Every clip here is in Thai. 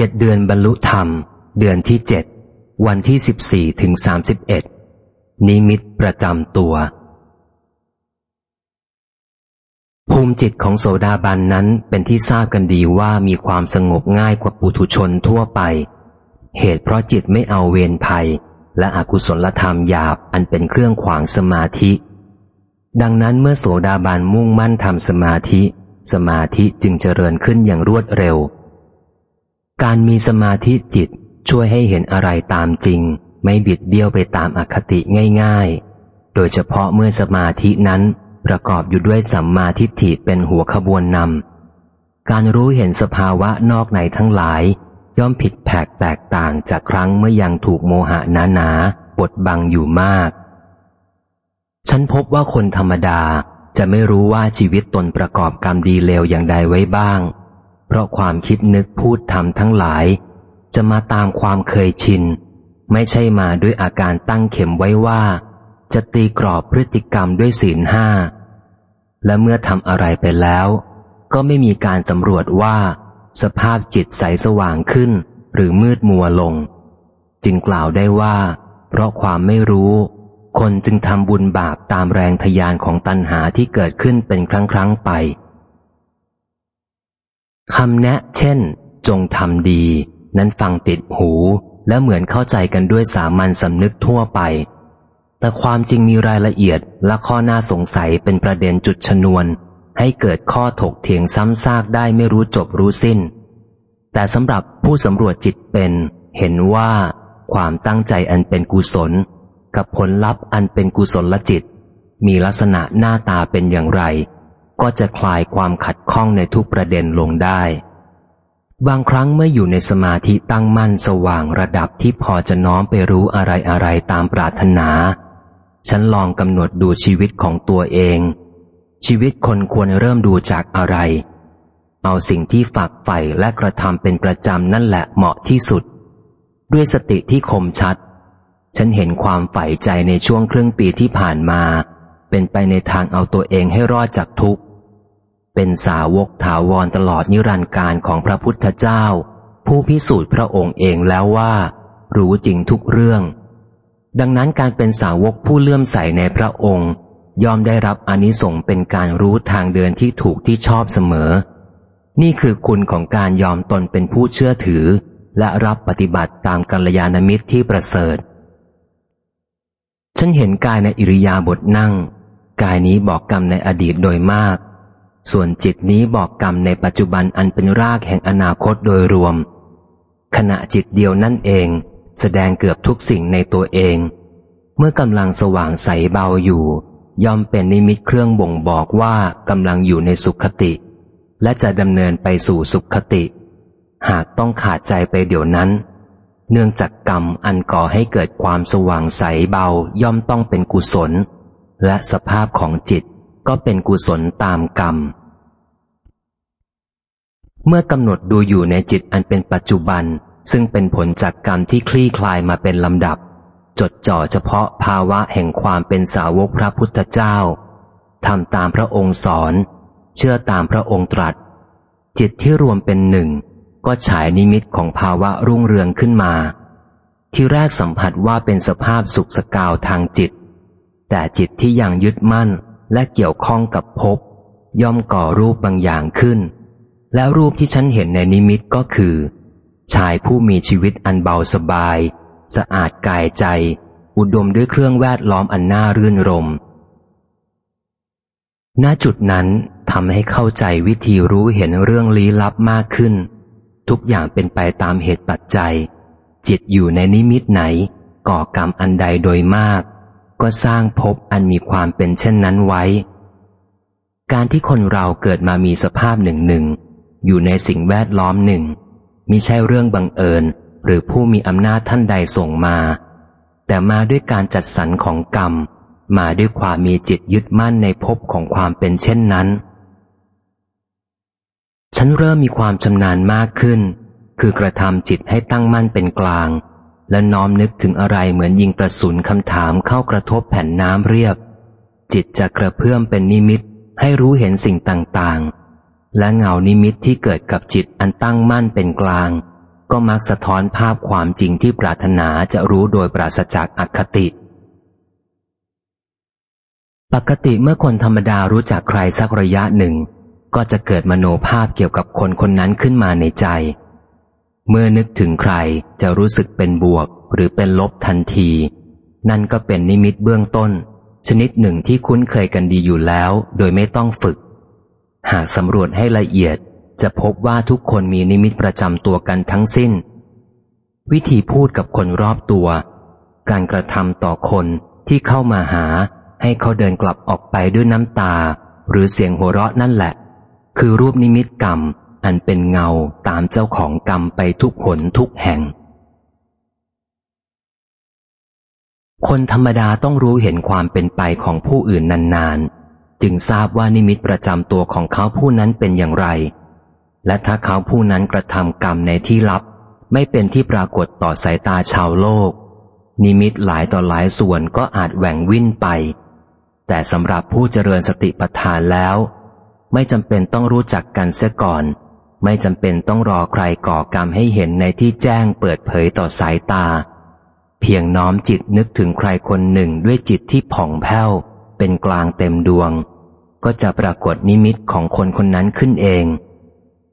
เจ็ดเดือนบรรลุธรรม เดือนที่เจ็ดวันที่สิบสี่ถึงสามสิบเอ็ดนิมิตประจำตัว ภูมิจิตของโสดาบันนั้นเป็นที่ทราบกันดีว่ามีความสงบง่ายกว่าปุถุชนทั่วไป เหตุเพราะจิตไม่เอาเวรภัย และอกุศลธรรมหยาบอันเป็นเครื่องขวางสมาธิ ดังนั้นเมื่อโสดาบันมุ่งมั่นทำสมาธิ สมาธิจึงเจริญขึ้นอย่างรวดเร็ว การมีสมาธิจิตช่วยให้เห็นอะไรตามจริง ไม่บิดเบี้ยวไปตามอคติง่าย ๆ โดยเฉพาะเมื่อสมาธินั้นประกอบอยู่ด้วยสัมมาทิฏฐิเป็นหัวขบวนนำ การรู้เห็นสภาวะนอกในทั้งหลาย ย่อมผิดแผกแตกต่างจากครั้งเมื่อยังถูกโมหะนานาบดบังอยู่มาก ฉันพบว่าคนธรรมดาจะไม่รู้ว่าชีวิตตนประกอบกรรมดีเลวอย่างใดไว้บ้าง เพราะความคิดนึกพูดทำทั้งหลาย จะมาตามความเคยชิน ไม่ใช่มาด้วยอาการตั้งเข็มไว้ว่า จะตีกรอบพฤติกรรมด้วยศีลห้า และเมื่อทำอะไรไปแล้ว ก็ไม่มีการสำรวจว่า สภาพจิตใสสว่างขึ้น หรือมืดมัวลง จึงกล่าวได้ว่า เพราะความไม่รู้ คนจึงทำบุญบาปตามแรงทยานของตัณหาที่เกิดขึ้นเป็นครั้งครั้งไป คำแนะเช่น จงทำดี นั้นฟังติดหูและเหมือนเข้าใจกันด้วยสามัญสำนึกทั่วไป แต่ความจริงมีรายละเอียดและข้อน่าสงสัยเป็นประเด็นจุดชนวน ให้เกิดข้อถกเถียงซ้ำซากได้ไม่รู้จบรู้สิ้น แต่สำหรับผู้สำรวจจิตเป็น เห็นว่า ความตั้งใจอันเป็นกุศล กับผลลัพธ์อันเป็นกุศลลจิต มีลักษณะหน้าตาเป็นอย่างไร ก็จะคลายความขัดข้องในทุกประเด็นลงได้ บางครั้งเมื่ออยู่ในสมาธิตั้งมั่นสว่างระดับที่พอจะน้อมไปรู้อะไรอะไรตามปรารถนา ฉันลองกำหนดดูชีวิตของตัวเอง ชีวิตคนควรเริ่มดูจากอะไร เอาสิ่งที่ฝากใฝ่และกระทำเป็นประจำนั่นแหละเหมาะที่สุด ด้วยสติที่คมชัด ฉันเห็นความใฝ่ใจในช่วงครึ่งปีที่ผ่านมา เป็นไปในทางเอาตัวเองให้รอดจากทุกข์ เป็นสาวกถาวรตลอดนิรันดร์การของพระพุทธเจ้า ผู้พิสูจน์พระองค์เองแล้วว่า รู้จริงทุกเรื่อง ดังนั้นการเป็นสาวกผู้เลื่อมใสในพระองค์ยอมได้รับอนิสงส์เป็นการรู้ทางเดินที่ถูกที่ชอบเสมอ นี่คือคุณของการยอมตนเป็นผู้เชื่อถือ และรับปฏิบัติตามกัลยาณมิตรที่ประเสริฐ ฉันเห็นกายในอิริยาบถนั่ง กายนี้บอกกรรมในอดีตโดยมาก ส่วนจิตนี้บอกกรรมในปัจจุบันอันเป็นรากแห่งอนาคตโดยรวม ขณะจิตเดียวนั่นเอง แสดงเกือบทุกสิ่งในตัวเอง เมื่อกำลังสว่างใสเบาอยู่ ย่อมเป็นนิมิตเครื่องบ่งบอกว่ากำลังอยู่ในสุขติ และจะดำเนินไปสู่สุขติ หากต้องขาดใจไปเดี๋ยวนั้น เนื่องจากกรรมอันก่อให้เกิดความสว่างใสเบาย่อมต้องเป็นกุศล และสภาพของจิต ก็เป็นกุศลตามกรรม เมื่อกำหนดดูอยู่ในจิตอันเป็นปัจจุบัน ซึ่งเป็นผลจากกรรมที่คลี่คลายมาเป็นลำดับ จดจ่อเฉพาะภาวะแห่งความเป็นสาวกพระพุทธเจ้าทำตามพระองค์สอน เชื่อตามพระองค์ตรัส จิตที่รวมเป็นหนึ่ง ก็ฉายนิมิตของภาวะรุ่งเรืองขึ้นมา ที่แรกสัมผัสว่าเป็นสภาพสุขสกาวทางจิต แต่จิตที่ยังยึดมั่น และเกี่ยวข้องกับภพย่อมก่อรูปบางอย่างขึ้น และรูปที่ฉันเห็นในนิมิตก็คือ ชายผู้มีชีวิตอันเบาสบาย สะอาดกายใจ อุดมด้วยเครื่องแวดล้อมอันน่ารื่นรมณจุดนั้นทำให้เข้าใจวิธีรู้เห็นเรื่องลี้ลับมากขึ้น ทุกอย่างเป็นไปตามเหตุปัจจัย จิตอยู่ในนิมิตไหน ก่อกรรมอันใดโดยมาก ก็สร้างภพอันมีความเป็นเช่นนั้นไว้ การที่คนเราเกิดมามีสภาพหนึ่งหนึ่งอยู่ในสิ่งแวดล้อมหนึ่งมิใช่เรื่องบังเอิญหรือผู้มีอำนาจท่านใดส่งมา แต่มาด้วยการจัดสรรของกรรม มาด้วยความมีจิตยึดมั่นในภพของความเป็นเช่นนั้น ฉันเริ่มมีความชำนาญมากขึ้น คือกระทำจิตให้ตั้งมั่นเป็นกลาง และน้อมนึกถึงอะไรเหมือนยิงประสุนคำถามเข้ากระทบแผ่นน้ำเรียบ จิตจะกระเพื่อมเป็นนิมิตให้รู้เห็นสิ่งต่างๆ และเงานิมิตที่เกิดกับจิตอันตั้งมั่นเป็นกลาง ก็มักสะท้อนภาพความจริงที่ปรารถนาจะรู้โดยปราศจากอคติ ปกติเมื่อคนธรรมดารู้จักใครสักระยะหนึ่ง ก็จะเกิดมโนภาพเกี่ยวกับคนคนนั้นขึ้นมาในใจ เมื่อนึกถึงใครจะรู้สึกเป็นบวกหรือเป็นลบทันที นั่นก็เป็นนิมิตเบื้องต้น ชนิดหนึ่งที่คุ้นเคยกันดีอยู่แล้ว โดยไม่ต้องฝึก หากสำรวจให้ละเอียด จะพบว่าทุกคนมีนิมิตประจำตัวกันทั้งสิ้น วิธีพูดกับคนรอบตัว การกระทำต่อคนที่เข้ามาหา ให้เขาเดินกลับออกไปด้วยน้ำตา หรือเสียงหัวเราะนั่นแหละ คือรูปนิมิตกรรม อันเป็นเงาตามเจ้าของกรรมไปทุกหนทุกแห่ง คนธรรมดาต้องรู้เห็นความเป็นไปของผู้อื่นนานๆ จึงทราบว่านิมิตประจำตัวของเขาผู้นั้นเป็นอย่างไร และถ้าเขาผู้นั้นกระทำกรรมในที่ลับ ไม่เป็นที่ปรากฏต่อสายตาชาวโลก นิมิตหลายต่อหลายส่วนก็อาจแหว่งวิ่นไป แต่สำหรับผู้เจริญสติปัฏฐานแล้วไม่จำเป็นต้องรู้จักกันเสียก่อน ไม่จำเป็นต้องรอใครก่อกรรมให้เห็นในที่แจ้งเปิดเผยต่อสายตา เพียงน้อมจิตนึกถึงใครคนหนึ่งด้วยจิตที่ผ่องแผ้ว เป็นกลางเต็มดวง ก็จะปรากฏนิมิตของคนคนนั้นขึ้นเอง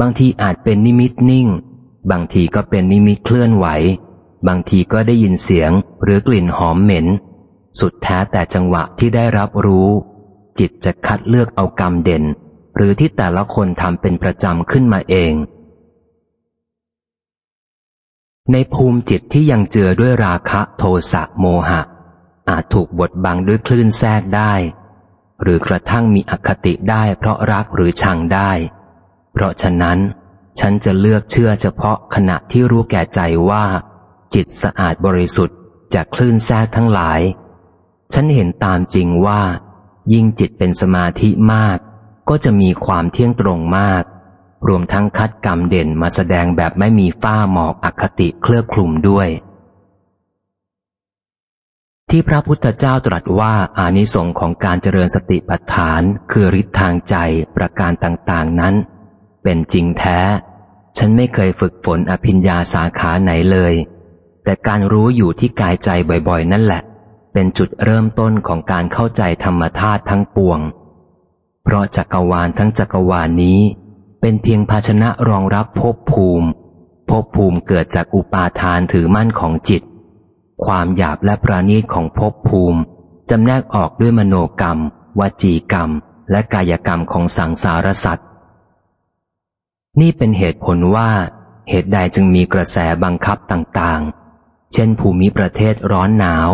บางทีอาจเป็นนิมิตนิ่ง บางทีก็เป็นนิมิตเคลื่อนไหว บางทีก็ได้ยินเสียงหรือกลิ่นหอมเหม็น สุดแท้แต่จังหวะที่ได้รับรู้ จิตจะคัดเลือกเอากรรมเด่น หรือที่แต่ละคนทำเป็นประจำขึ้นมาเอง ในภูมิจิตที่ยังเจือด้วยราคะโทสะโมหะ อาจถูกบดบังด้วยคลื่นแทรกได้ หรือกระทั่งมีอคติได้เพราะรักหรือชังได้ เพราะฉะนั้น ฉันจะเลือกเชื่อเฉพาะขณะที่รู้แก่ใจว่า จิตสะอาดบริสุทธิ์จากคลื่นแทรกทั้งหลาย ฉันเห็นตามจริงว่า ยิ่งจิตเป็นสมาธิมาก ก็จะมีความเที่ยงตรงมาก รวมทั้งคัดกรรมเด่นมาแสดงแบบไม่มีฝ้าหมอกอคติเคลือบคลุมด้วย ที่พระพุทธเจ้าตรัสว่าอานิสงค์ของการเจริญสติปัฏฐาน คือฤทธิ์ทางใจประการต่างๆนั้น เป็นจริงแท้ ฉันไม่เคยฝึกฝนอภิญญาสาขาไหนเลย แต่การรู้อยู่ที่กายใจบ่อยๆ นั่นแหละ เป็นจุดเริ่มต้นของการเข้าใจธรรมธาตุทั้งปวง เพราะจักรวาลทั้งจักรวาลนี้ เป็นเพียงภาชนะรองรับภพภูมิภพภูมิเกิดจากอุปาทานถือมั่นของจิต ความหยาบและประณีตของภพภูมิจำแนกออกด้วยมโนกรรม วจีกรรม และกายกรรมของสังสารสัตว์ นี่เป็นเหตุผลว่า เหตุใดจึงมีกระแสบังคับต่างๆ เช่นภูมิประเทศร้อนหนาว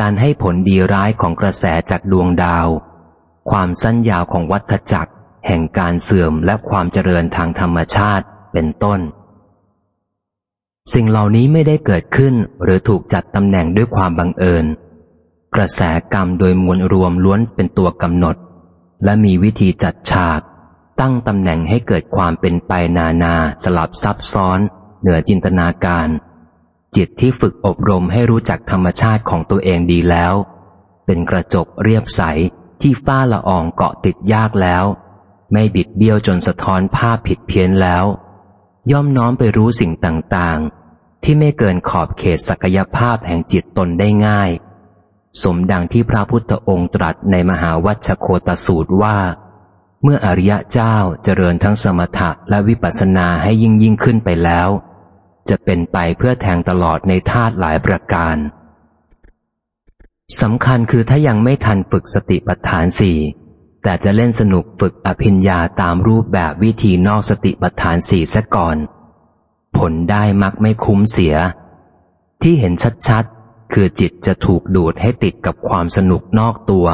การให้ผลดีร้ายของกระแสจากดวงดาว ความสั้นยาวของวัฏจักร แห่งการเสื่อมและความเจริญทางธรรมชาติเป็นต้น สิ่งเหล่านี้ไม่ได้เกิดขึ้นหรือถูกจัดตำแหน่งด้วยความบังเอิญ กระแสกรรมโดยมวลรวมล้วนเป็นตัวกำหนด และมีวิธีจัดฉาก ตั้งตำแหน่งให้เกิดความเป็นไปนานาสลับซับซ้อน เหนือจินตนาการ จิตที่ฝึกอบรมให้รู้จักธรรมชาติของตัวเองดีแล้ว เป็นกระจกเรียบใส ที่ฝ้าละอองเกาะติดยากแล้ว ไม่บิดเบี้ยวจนสะท้อนภาพผิดเพี้ยนแล้ว ย่อมน้อมไปรู้สิ่งต่างๆ ที่ไม่เกินขอบเขตศักยภาพแห่งจิตตนได้ง่าย สมดังที่พระพุทธองค์ตรัสในมหาวัชโคตสูตรว่า เมื่ออริยะเจ้าเจริญทั้งสมถะและวิปัสสนาให้ยิ่งยิ่งขึ้นไปแล้ว จะเป็นไปเพื่อแทงตลอดในธาตุหลายประการ สำคัญคือถ้ายังไม่ทันฝึกสติปัฏฐานสี่แต่จะเล่นสนุกฝึกอภิญญาตามรูปแบบวิธีนอกสติปัฏฐานสี่ซะก่อน ผลได้มักไม่คุ้มเสีย ที่เห็นชัดๆ คือจิตจะถูกดูดให้ติดกับความสนุกนอกตัว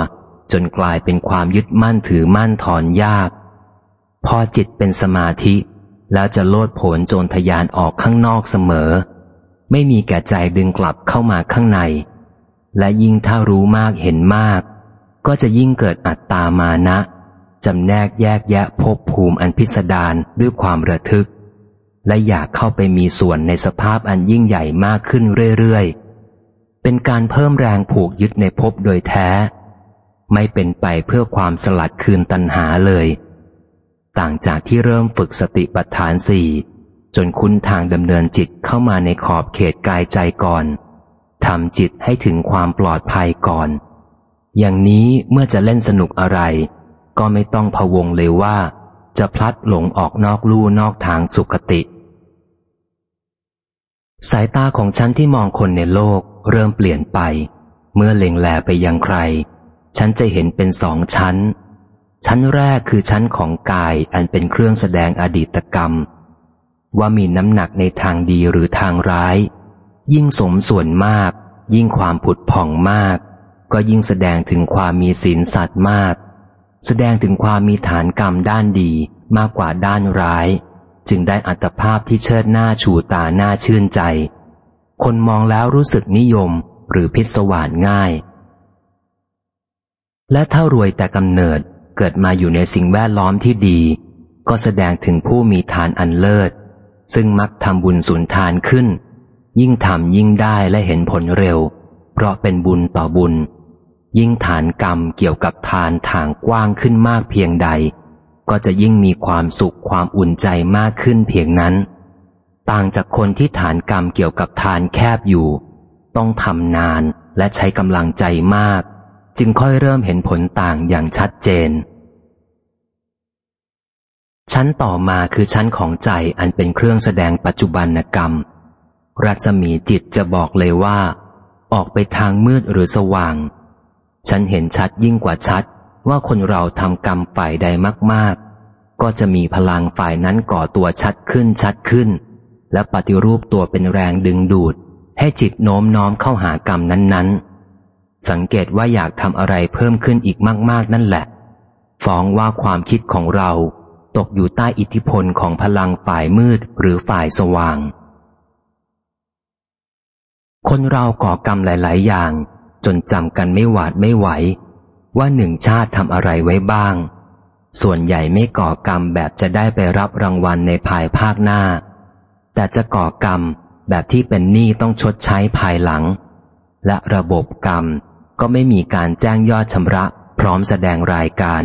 จนกลายเป็นความยึดมั่นถือมั่นถอนยาก พอจิตเป็นสมาธิ แล้วจะโลดโผนโจรทยานออกข้างนอกเสมอ ไม่มีแก่ใจดึงกลับเข้ามาข้างใน และยิ่งถ้ารู้มากเห็นมาก ก็จะยิ่งเกิดอัตตามานะจำแนกแยกแยะภพภูมิอันพิสดารด้วยความระทึก และอยากเข้าไปมีส่วนในสภาพอันยิ่งใหญ่มากขึ้นเรื่อยๆ เป็นการเพิ่มแรงผูกยึดในภพโดยแท้ ไม่เป็นไปเพื่อความสลัดคืนตัณหาเลย ต่างจากที่เริ่มฝึกสติปัฏฐานสี่จนคุ้นทางดำเนินจิตเข้ามาในขอบเขตกายใจก่อน ทำจิตให้ถึงความปลอดภัยก่อน อย่างนี้เมื่อจะเล่นสนุกอะไร ก็ไม่ต้องพะวงเลยว่า จะพลัดหลงออกนอกลู่นอกทางสุขติ สายตาของฉันที่มองคนในโลกเริ่มเปลี่ยนไป เมื่อเล็งแลไปยังใคร ฉันจะเห็นเป็นสองชั้น ชั้นแรกคือชั้นของกายอันเป็นเครื่องแสดงอดีตกรรม ว่ามีน้ำหนักในทางดีหรือทางร้าย ยิ่งสมส่วนมาก ยิ่งความผุดผ่องมาก ก็ยิ่งแสดงถึงความมีศีลสัตว์มาก แสดงถึงความมีฐานกรรมด้านดีมากกว่าด้านร้าย จึงได้อัตภาพที่เชิดหน้าชูตาหน้าชื่นใจ คนมองแล้วรู้สึกนิยมหรือพิศวาสง่าย และถ้ารวยแต่กำเนิดเกิดมาอยู่ในสิ่งแวดล้อมที่ดี ก็แสดงถึงผู้มีทานอันเลิศ ซึ่งมักทำบุญสุนทานขึ้น ยิ่งทำยิ่งได้และเห็นผลเร็ว เพราะเป็นบุญต่อบุญ ยิ่งฐานกรรมเกี่ยวกับทานทางกว้างขึ้นมากเพียงใด ก็จะยิ่งมีความสุขความอุ่นใจมากขึ้นเพียงนั้น ต่างจากคนที่ฐานกรรมเกี่ยวกับทานแคบอยู่ ต้องทำนานและใช้กำลังใจมาก จึงค่อยเริ่มเห็นผลต่างอย่างชัดเจน ชั้นต่อมาคือชั้นของใจอันเป็นเครื่องแสดงปัจจุบันกรรม รัศมีจิตจะบอกเลยว่า ออกไปทางมืดหรือสว่าง ฉันเห็นชัดยิ่งกว่าชัดว่าคนเราทำกรรมฝ่ายใดมาก ๆ ก็จะมีพลังฝ่ายนั้นก่อตัวชัดขึ้นชัดขึ้น และปฏิรูปตัวเป็นแรงดึงดูด ให้จิตโน้มน้อมเข้าหากรรมนั้น ๆ สังเกตว่าอยากทำอะไรเพิ่มขึ้นอีกมาก ๆ นั่นแหละ ฟ้องว่าความคิดของเรา ตกอยู่ใต้อิทธิพลของพลังฝ่ายมืดหรือฝ่ายสว่าง คนเราก่อกรรมหลาย ๆ อย่าง จนจำกันไม่หวาดไม่ไหว ว่าหนึ่งชาติทำอะไรไว้บ้าง ส่วนใหญ่ไม่ก่อกรรมแบบจะได้ไปรับรางวัลในภายภาคหน้า แต่จะก่อกรรมแบบที่เป็นหนี้ต้องชดใช้ภายหลัง และระบบกรรมก็ไม่มีการแจ้งยอดชำระ พร้อมแสดงรายการ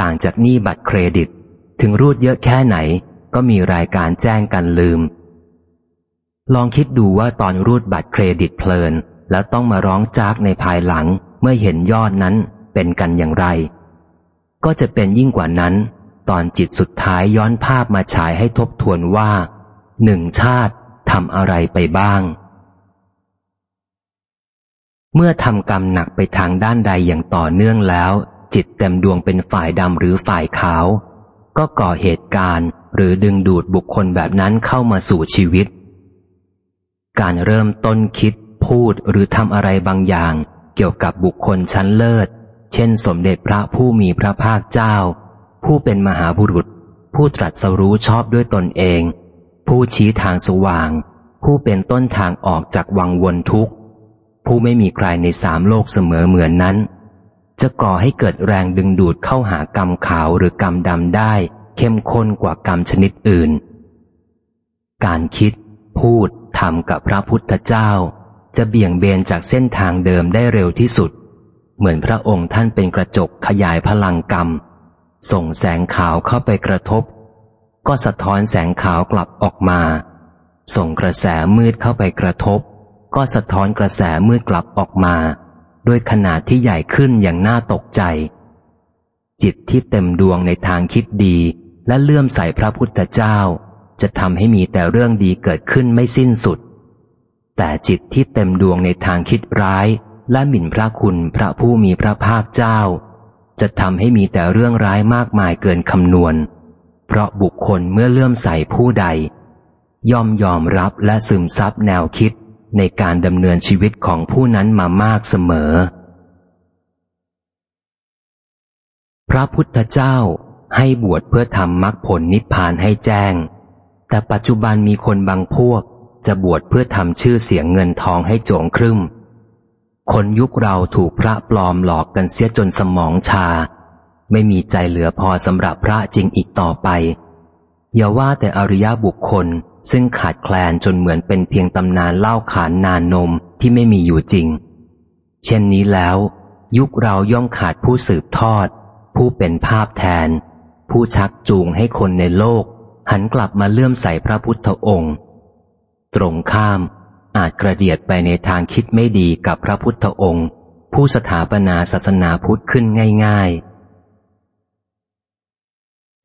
ต่างจากหนี้บัตรเครดิต ถึงรูดเยอะแค่ไหน ก็มีรายการแจ้งกันลืม ลองคิดดูว่าตอนรูดบัตรเครดิตเพลิน แล้วต้องมาร้องจากในภายหลังเมื่อเห็นยอดนั้นเป็นกันอย่างไร ก็จะเป็นยิ่งกว่านั้น ตอนจิตสุดท้ายย้อนภาพมาฉายให้ทบทวนว่าหนึ่งชาติทำอะไรไปบ้าง เมื่อทำกรรมหนักไปทางด้านใดอย่างต่อเนื่องแล้ว จิตเต็มดวงเป็นฝ่ายดำหรือฝ่ายขาว ก็ก่อเหตุการณ์หรือดึงดูดบุคคลแบบนั้นเข้ามาสู่ชีวิต การเริ่มต้นคิด พูดหรือทำอะไรบางอย่าง เกี่ยวกับบุคคลชั้นเลิศ เช่น สมเด็จพระผู้มีพระภาคเจ้า ผู้เป็นมหาบุรุษ ผู้ตรัสรู้ชอบด้วยตนเอง ผู้ชี้ทางสว่าง ผู้เป็นต้นทางออกจากวังวนทุกข์ ผู้ไม่มีใครในสามโลกเสมอเหมือนนั้น จะก่อให้เกิดแรงดึงดูดเข้าหากรรมขาวหรือกรรมดำได้ เข้มข้นกว่ากรรมชนิดอื่น การคิด พูดทำกับพระพุทธเจ้า จะเบี่ยงเบนจากเส้นทางเดิมได้เร็วที่สุด เหมือนพระองค์ท่านเป็นกระจกขยายพลังกรรม ส่งแสงขาวเข้าไปกระทบ ก็สะท้อนแสงขาวกลับออกมา ส่งกระแสมืดเข้าไปกระทบ ก็สะท้อนกระแสมืดกลับออกมา ด้วยขนาดที่ใหญ่ขึ้นอย่างน่าตกใจ จิตที่เต็มดวงในทางคิดดีและเลื่อมใสพระพุทธเจ้า จะทำให้มีแต่เรื่องดีเกิดขึ้นไม่สิ้นสุด แต่จิตที่เต็มดวงในทางคิดร้าย และหมิ่นพระคุณพระผู้มีพระภาคเจ้า จะทำให้มีแต่เรื่องร้ายมากมายเกินคำนวณ เพราะบุคคลเมื่อเลื่อมใสผู้ใด ย่อมยอมรับและซึมซับแนวคิดในการดำเนินชีวิตของผู้นั้นมามากเสมอ พระพุทธเจ้าให้บวชเพื่อทำมรรคผลนิพพานให้แจ้ง แต่ปัจจุบันมีคนบางพวก จะบวชเพื่อทำชื่อเสียงเงินทองให้โจงครึ่ม คนยุคเราถูกพระปลอมหลอกกันเสียจนสมองชา ไม่มีใจเหลือพอสำหรับพระจริงอีกต่อไป อย่าว่าแต่อริยบุคคลซึ่งขาดแคลนจนเหมือนเป็นเพียงตำนานเล่าขานนานนมที่ไม่มีอยู่จริง เช่นนี้แล้ว ยุคเราย่อมขาดผู้สืบทอด ผู้เป็นภาพแทน ผู้ชักจูงให้คนในโลก หันกลับมาเลื่อมใสพระพุทธองค์ ตรงข้ามอาจกระเดียดไปในทางคิดไม่ดีกับพระพุทธองค์ ผู้สถาปนาศาสนาพุทธขึ้นง่าย ๆ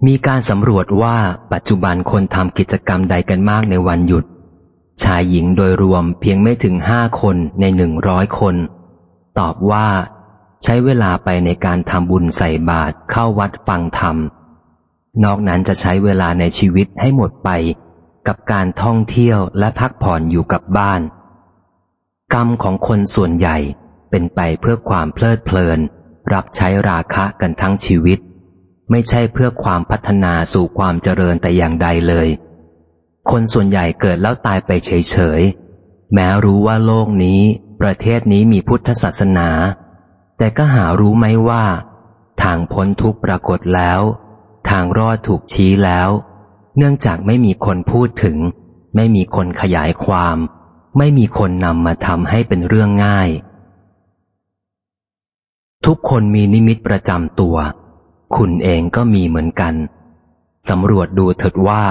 มีการสำรวจว่าปัจจุบันคนทำกิจกรรมใดกันมากในวันหยุด ชายหญิงโดยรวมเพียงไม่ถึงห้าคนในหนึ่งร้อยคน ตอบว่า ใช้เวลาไปในการทำบุญใส่บาตรเข้าวัดฟังธรรม นอกนั้นจะใช้เวลาในชีวิตให้หมดไป กับการท่องเที่ยวและพักผ่อนอยู่กับบ้าน กรรมของคนส่วนใหญ่เป็นไปเพื่อความเพลิดเพลิน รับใช้ราคะกันทั้งชีวิต ไม่ใช่เพื่อความพัฒนาสู่ความเจริญแต่อย่างใดเลย คนส่วนใหญ่เกิดแล้วตายไปเฉยๆ แม้รู้ว่าโลกนี้ ประเทศนี้มีพุทธศาสนา แต่ก็หารู้ไหมว่า ทางพ้นทุกปรากฏแล้ว ทางรอดถูกชี้แล้ว เนื่องจากไม่มีคนพูดถึง ไม่มีคนขยายความ ไม่มีคนนำมาทำให้เป็นเรื่องง่าย ทุกคนมีนิมิตประจำตัว คุณเองก็มีเหมือนกันสำรวจดูเถิดว่า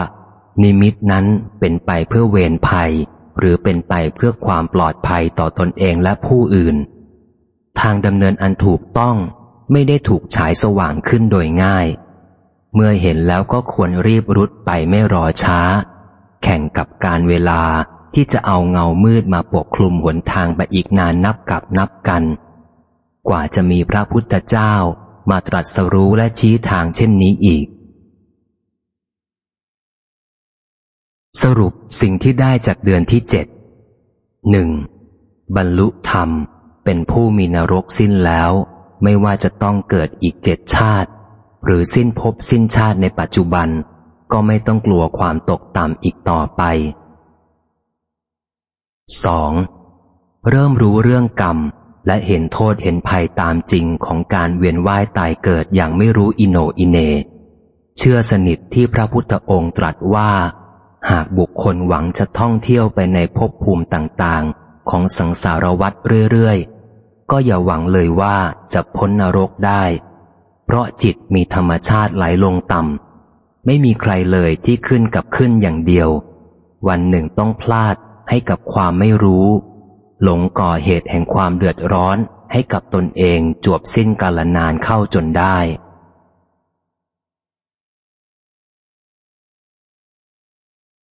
นิมิตนั้นเป็นไปเพื่อเวรภัย หรือเป็นไปเพื่อความปลอดภัยต่อตนเองและผู้อื่น ทางดำเนินอันถูกต้องไม่ได้ถูกฉายสว่างขึ้นโดยง่าย เมื่อเห็นแล้วก็ควรรีบรุดไปไม่รอช้า แข่งกับการเวลาที่จะเอาเงามืดมาปกคลุมหนทางไปอีกนานนับกับนับกัน กว่าจะมีพระพุทธเจ้ามาตรัสรู้และชี้ทางเช่นนี้อีก สรุปสิ่งที่ได้จากเดือนที่เจ็ดหนึ่งบรรลุธรรมเป็นผู้มีนรกสิ้นแล้ว ไม่ว่าจะต้องเกิดอีกเจ็ดชาติ หรือสิ้นภพสิ้นชาติในปัจจุบัน ก็ไม่ต้องกลัวความตกต่ำอีกต่อไป 2. เริ่มรู้เรื่องกรรม และเห็นโทษเห็นภัยตามจริงของการเวียนว่ายตายเกิดอย่างไม่รู้อิโนอิเน เชื่อสนิทที่พระพุทธองค์ตรัสว่า หากบุคคลหวังจะท่องเที่ยวไปในภพภูมิต่างๆ ของสังสารวัฏเรื่อยๆ ก็อย่าหวังเลยว่าจะพ้นนรกได้ เพราะจิตมีธรรมชาติไหลลงต่ำ ไม่มีใครเลยที่ขึ้นกับขึ้นอย่างเดียว วันหนึ่งต้องพลาดให้กับความไม่รู้ หลงก่อเหตุแห่งความเดือดร้อนให้กับตนเองจวบสิ้นกาลนานเข้าจนได้